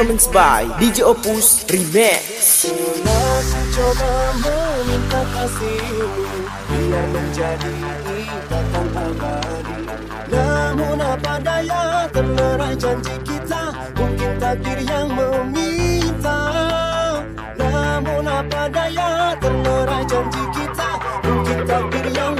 performance by DJ Opus Remix. Coba meminta kasihmu Biar menjadi ikatan abadi Namun apa daya terlerai janji kita? Mungkin takdir yang meminta. Namun apa daya terlerai janji kita? Mungkin takdir yang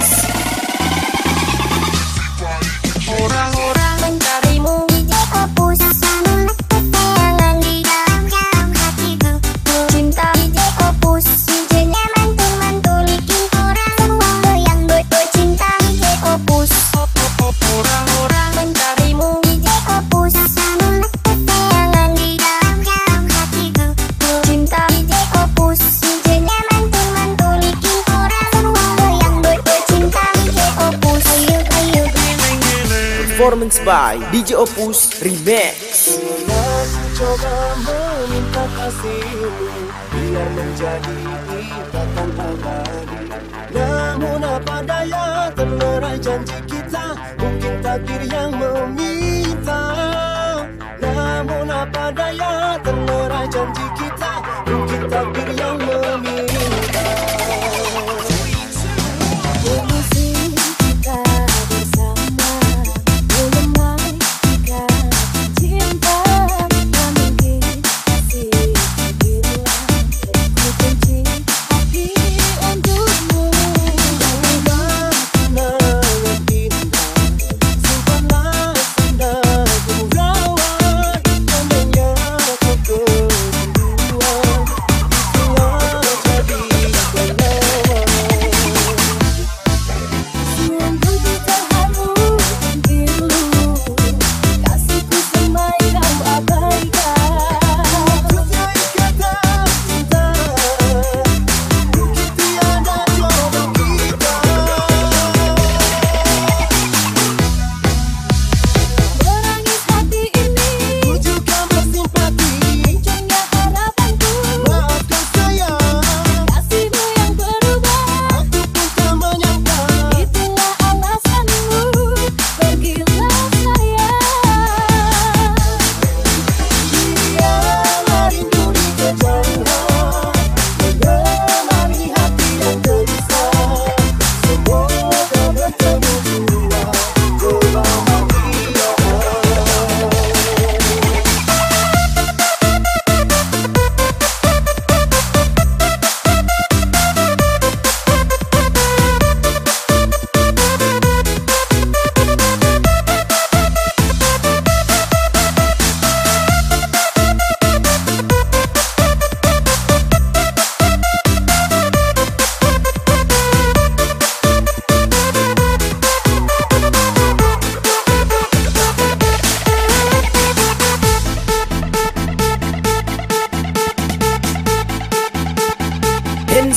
Performance by DJ Opus Remix. Namun apa daya terlerai janji kita? Mungkin takdir yang